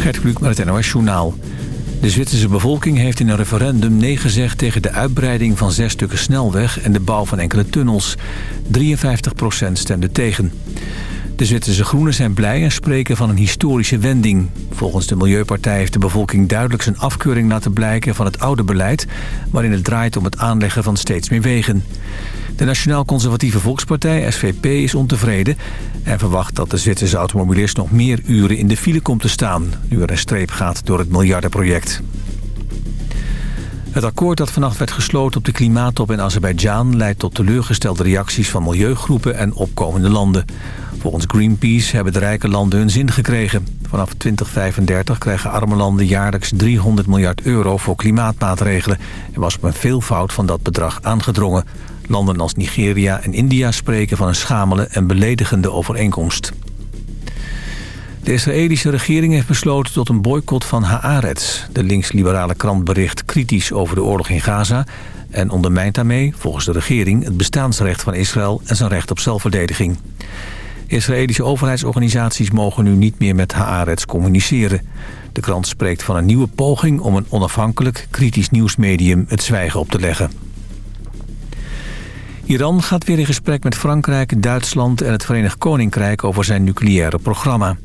Gert Kluk het NOS Journaal. De Zwitserse bevolking heeft in een referendum nee gezegd tegen de uitbreiding van zes stukken snelweg en de bouw van enkele tunnels. 53% stemde tegen. De Zwitserse Groenen zijn blij en spreken van een historische wending. Volgens de Milieupartij heeft de bevolking duidelijk zijn afkeuring laten blijken van het oude beleid... waarin het draait om het aanleggen van steeds meer wegen. De Nationaal Conservatieve Volkspartij, SVP, is ontevreden... en verwacht dat de Zwitserse automobilist nog meer uren in de file komt te staan... nu er een streep gaat door het miljardenproject. Het akkoord dat vannacht werd gesloten op de klimaattop in Azerbeidzjan... leidt tot teleurgestelde reacties van milieugroepen en opkomende landen. Volgens Greenpeace hebben de rijke landen hun zin gekregen. Vanaf 2035 krijgen arme landen jaarlijks 300 miljard euro voor klimaatmaatregelen. Er was op een veelvoud van dat bedrag aangedrongen. Landen als Nigeria en India spreken van een schamele en beledigende overeenkomst. De Israëlische regering heeft besloten tot een boycott van Haaretz. De links-liberale krant bericht kritisch over de oorlog in Gaza... en ondermijnt daarmee, volgens de regering, het bestaansrecht van Israël... en zijn recht op zelfverdediging. Israëlische overheidsorganisaties mogen nu niet meer met Haaretz communiceren. De krant spreekt van een nieuwe poging om een onafhankelijk, kritisch nieuwsmedium het zwijgen op te leggen. Iran gaat weer in gesprek met Frankrijk, Duitsland en het Verenigd Koninkrijk over zijn nucleaire programma.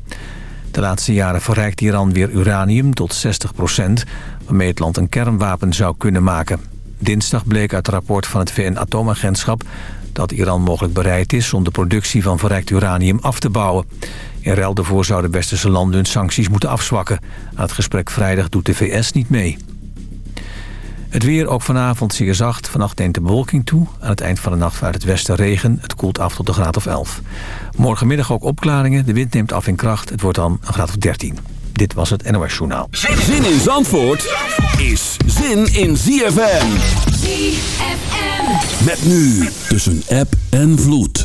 De laatste jaren verrijkt Iran weer uranium tot 60% waarmee het land een kernwapen zou kunnen maken. Dinsdag bleek uit het rapport van het VN-atoomagentschap dat Iran mogelijk bereid is om de productie van verrijkt uranium af te bouwen. In ruil daarvoor zouden westerse landen hun sancties moeten afzwakken. Aan het gesprek vrijdag doet de VS niet mee. Het weer ook vanavond zeer zacht. Vannacht neemt de bewolking toe. Aan het eind van de nacht vanuit het westen regen. Het koelt af tot een graad of 11. Morgenmiddag ook opklaringen. De wind neemt af in kracht. Het wordt dan een graad of 13. Dit was het NOS Journaal. Zin in Zandvoort is zin in ZFM. ZFM. Met nu tussen app en vloed.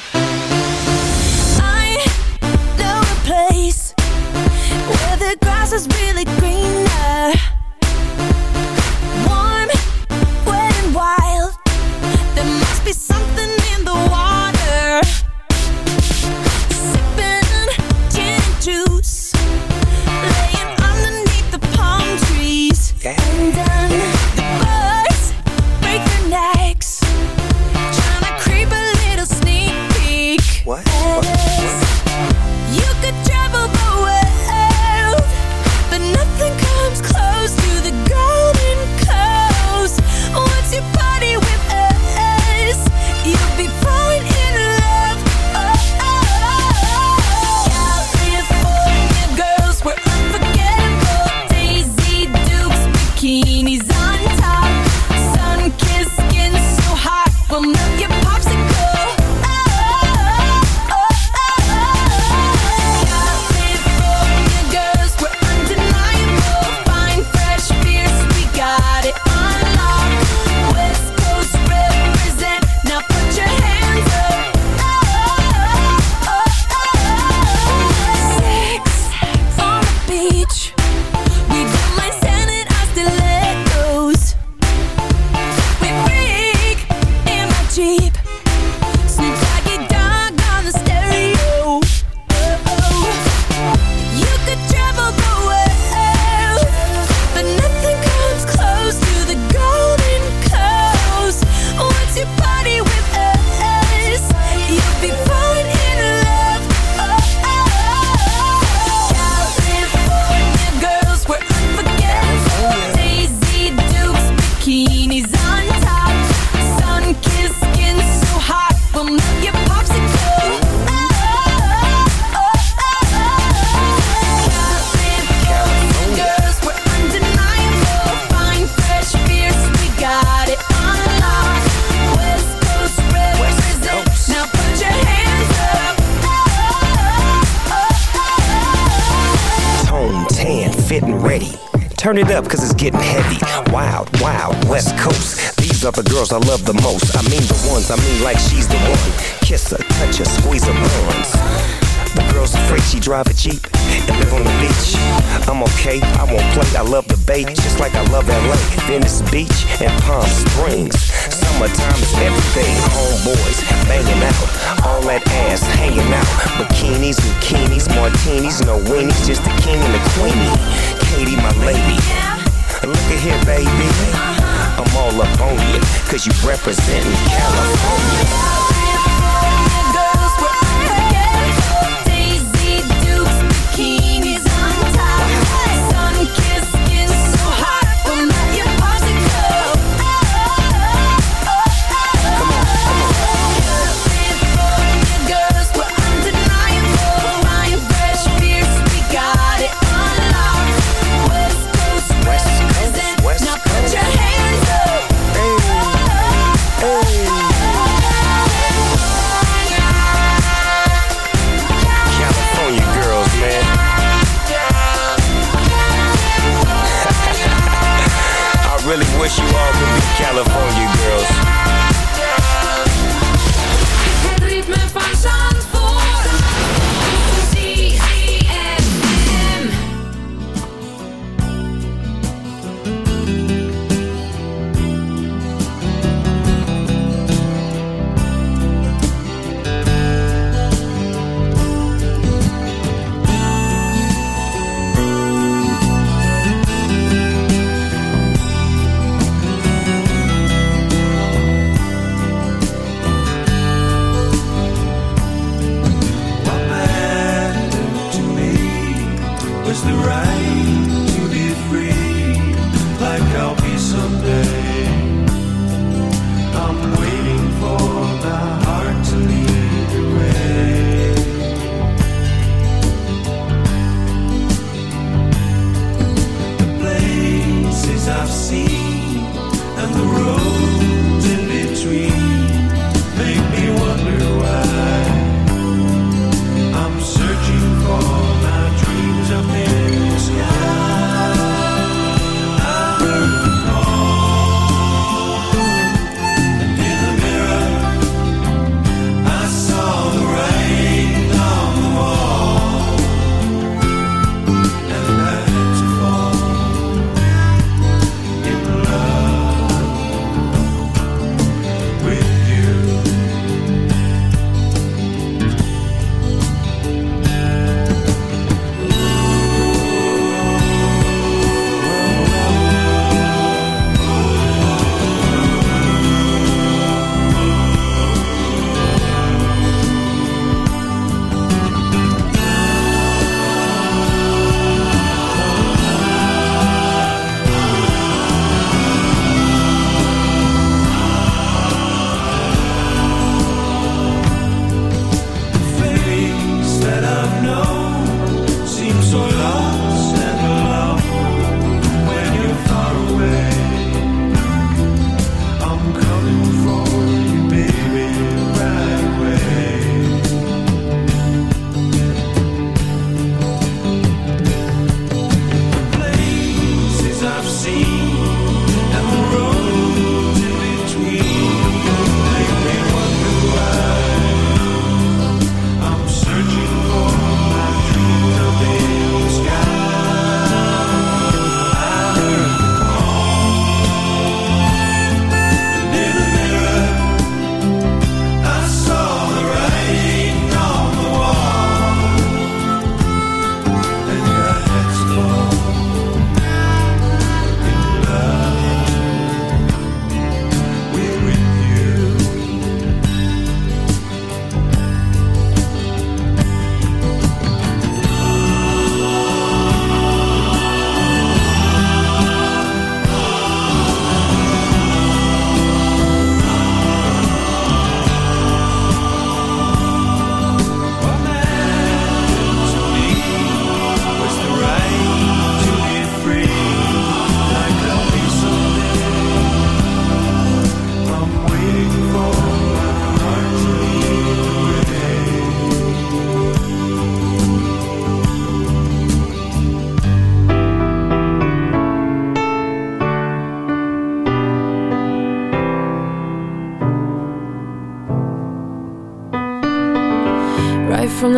love the most. I mean the ones, I mean like she's the one. Kiss her, touch her, squeeze her bones. The girl's afraid she drive a Jeep and live on the beach. I'm okay, I won't play, I love the bay, just like I love LA. Venice Beach and Cause you representing California.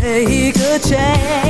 take a chance.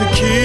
to key.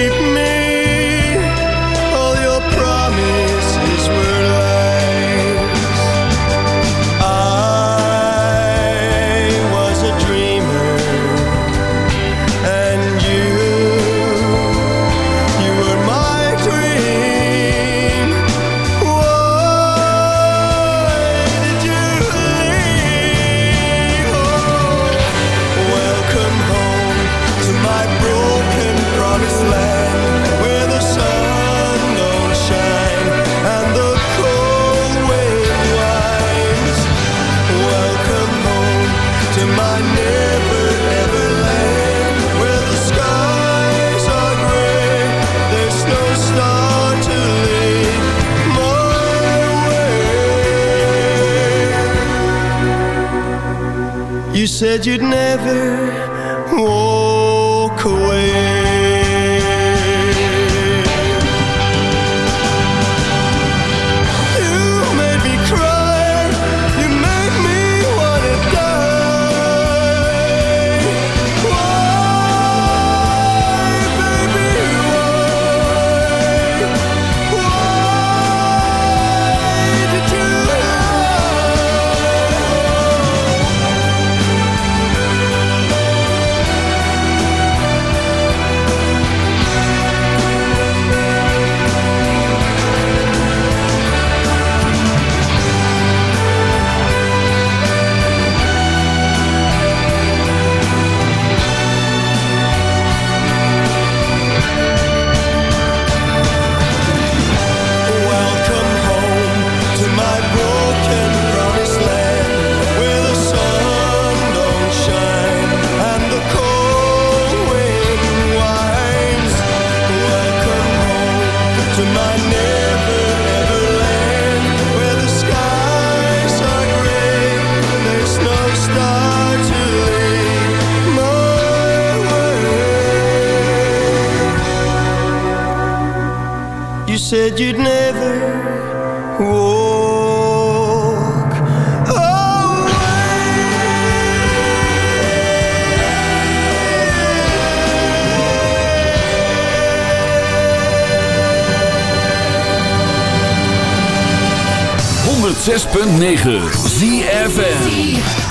106.9 ZFN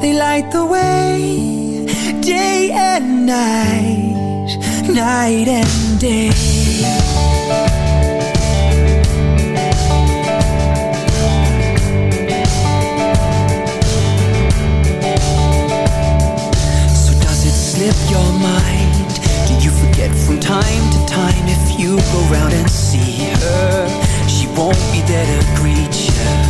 They light the way, day and night, night and day. So does it slip your mind? Do you forget from time to time if you go round and see her? She won't be there to greet you.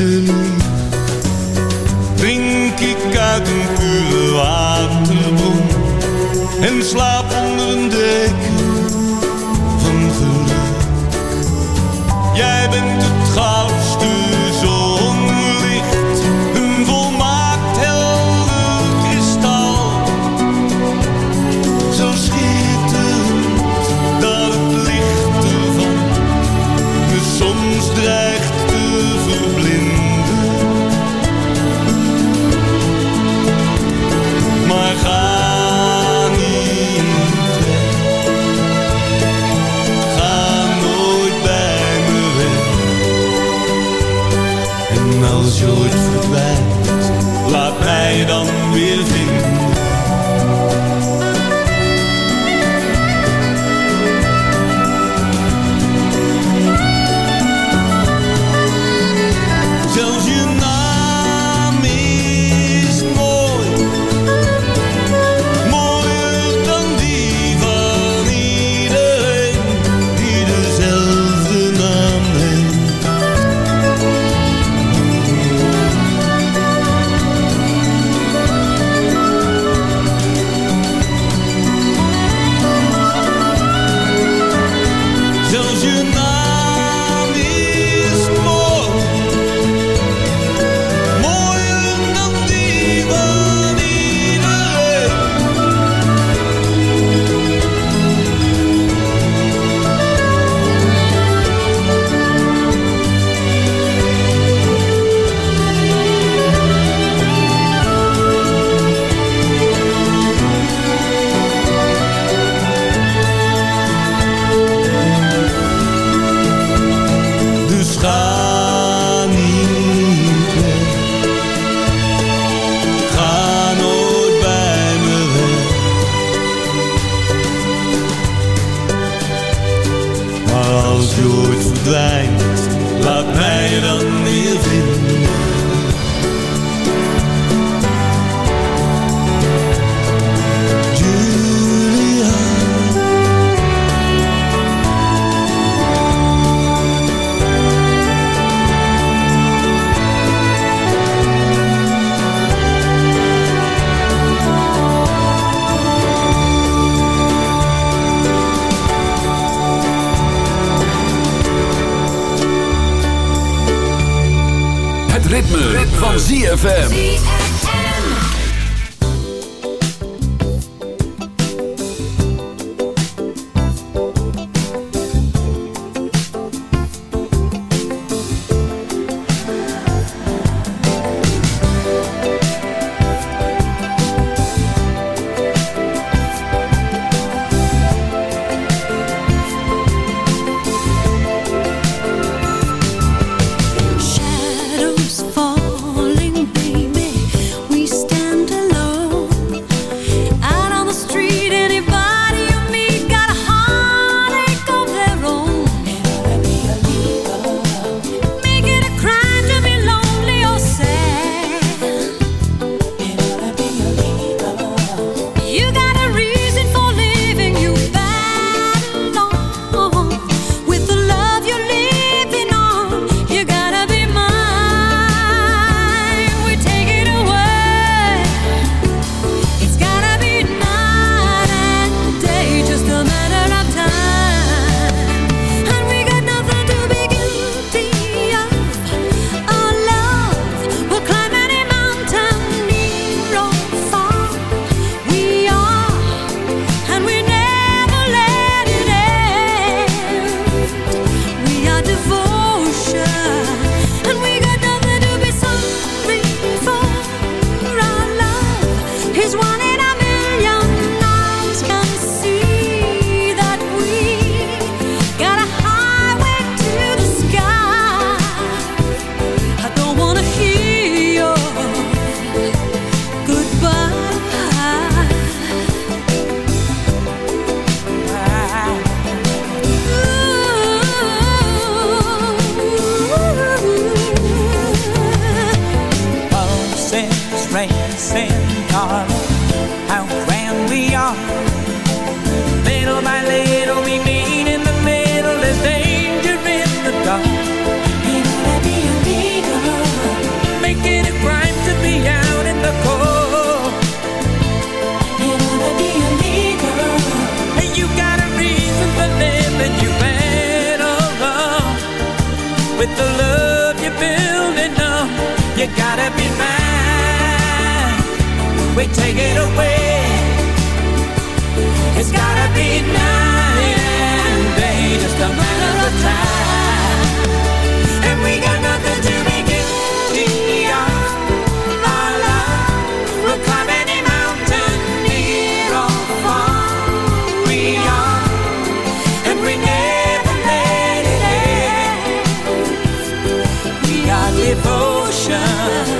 liefde drink ik uit een pure waterbron en slaap onder een deken. ZFM. time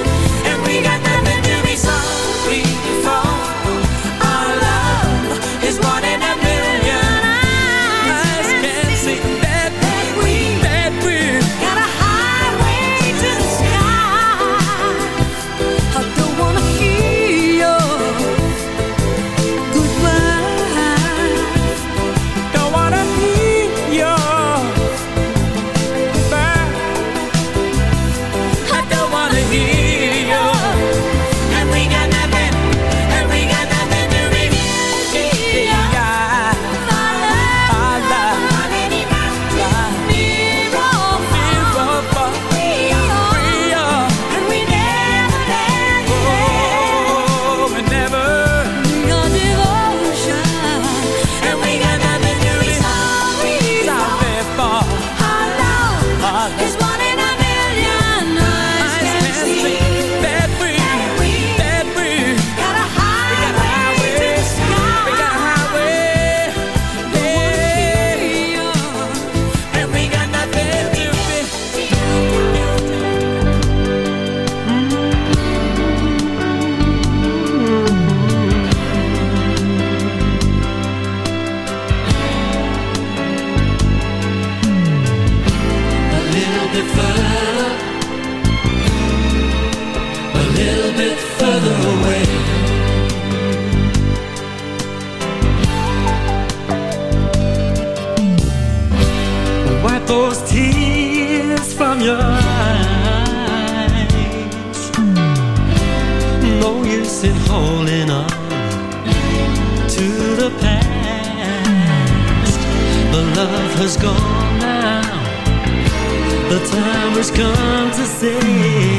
holding on to the past. The love has gone now. The time has come to say.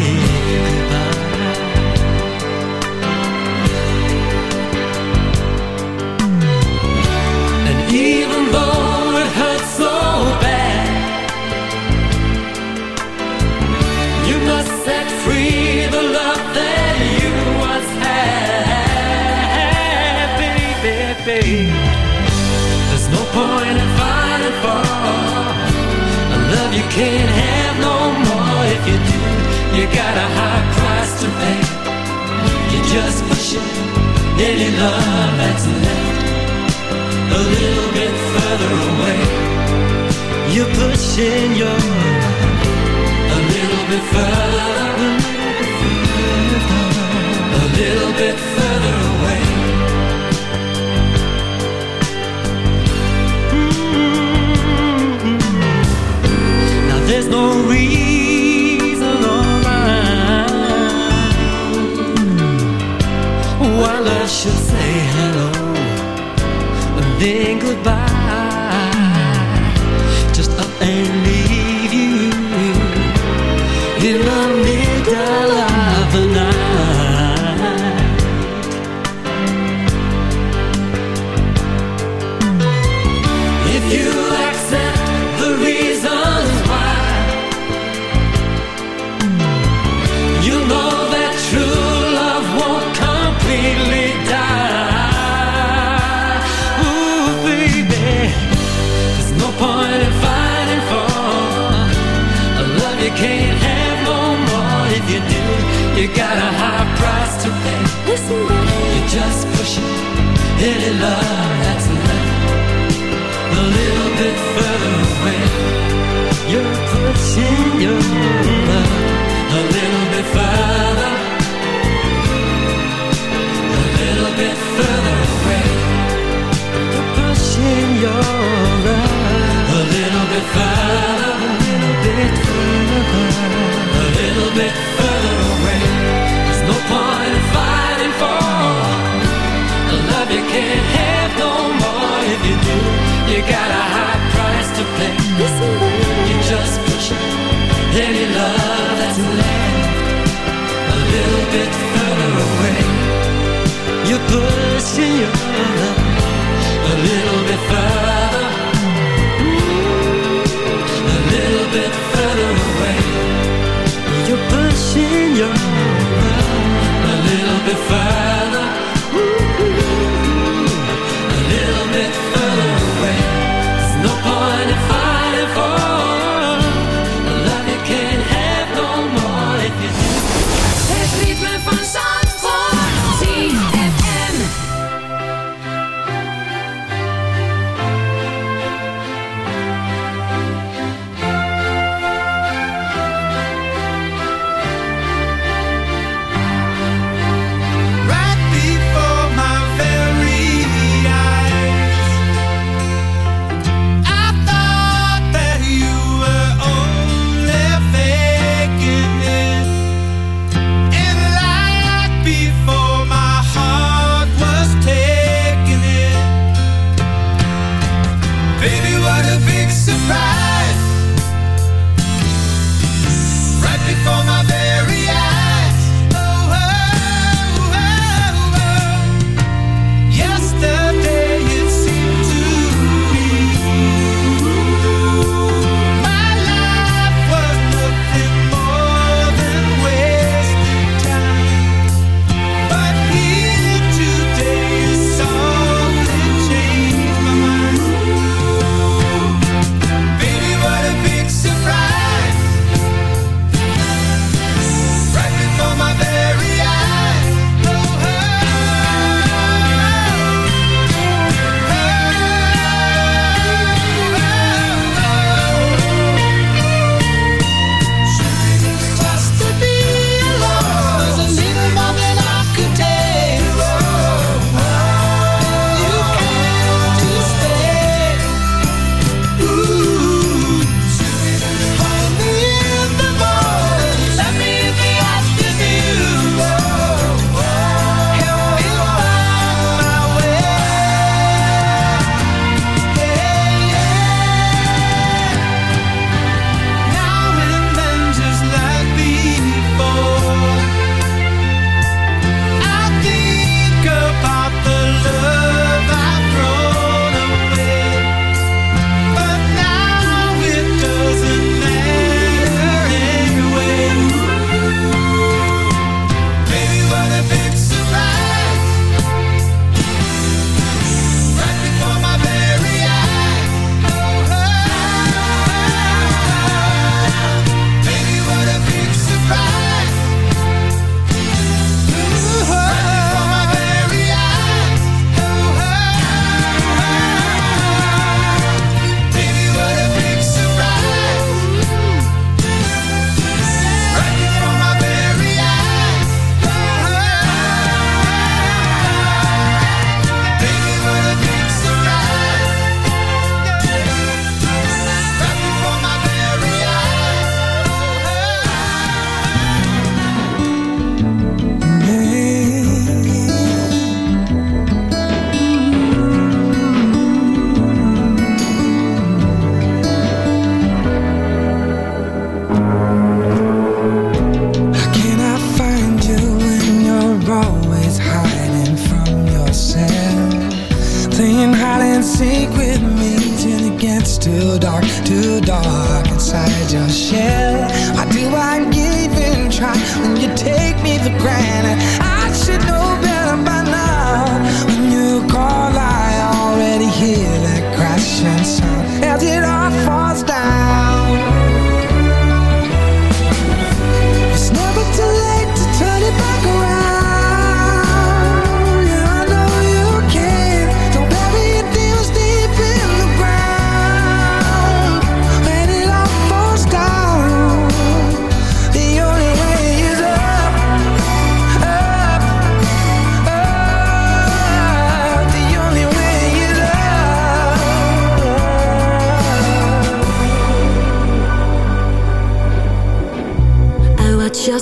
you got a high price to pay. You're just pushing any love that's left a little bit further away. You're pushing your love a little bit further, a little bit further. should say hello and then goodbye. Just up and love.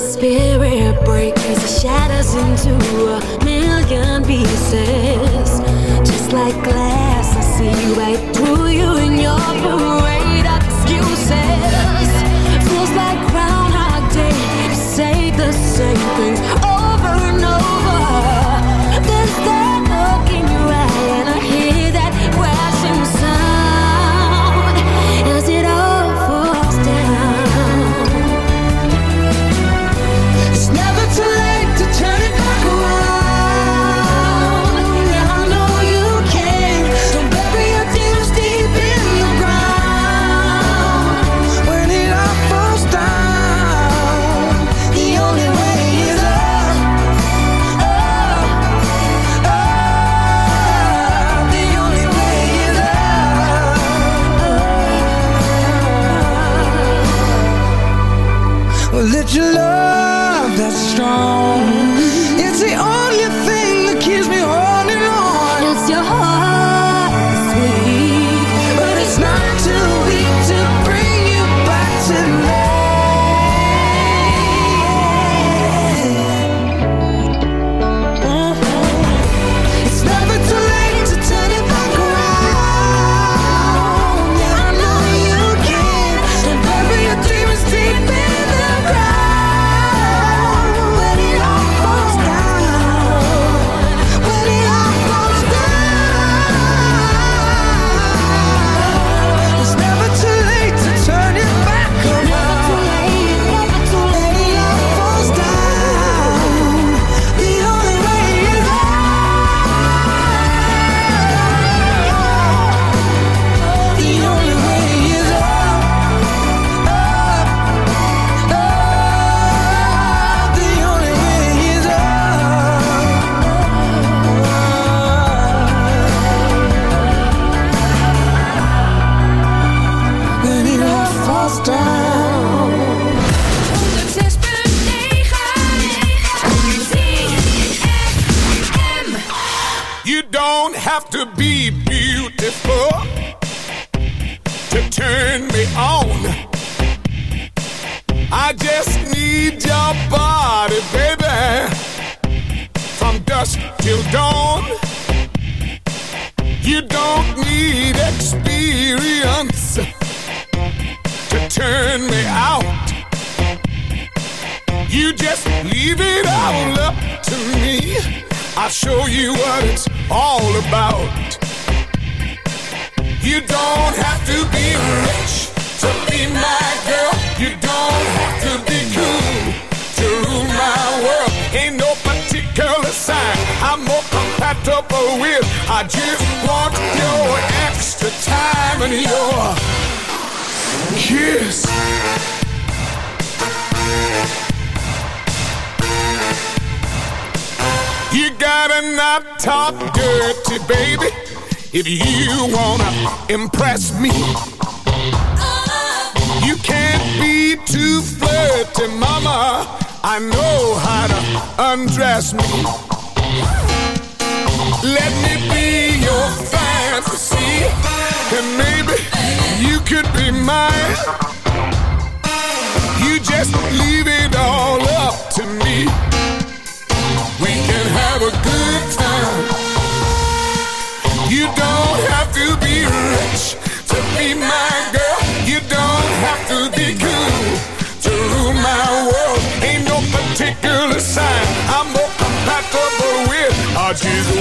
spirit break as it shatters into a million pieces. Just like glass, I see right through you in your parade of excuses. Feels like Groundhog Day, say the same things.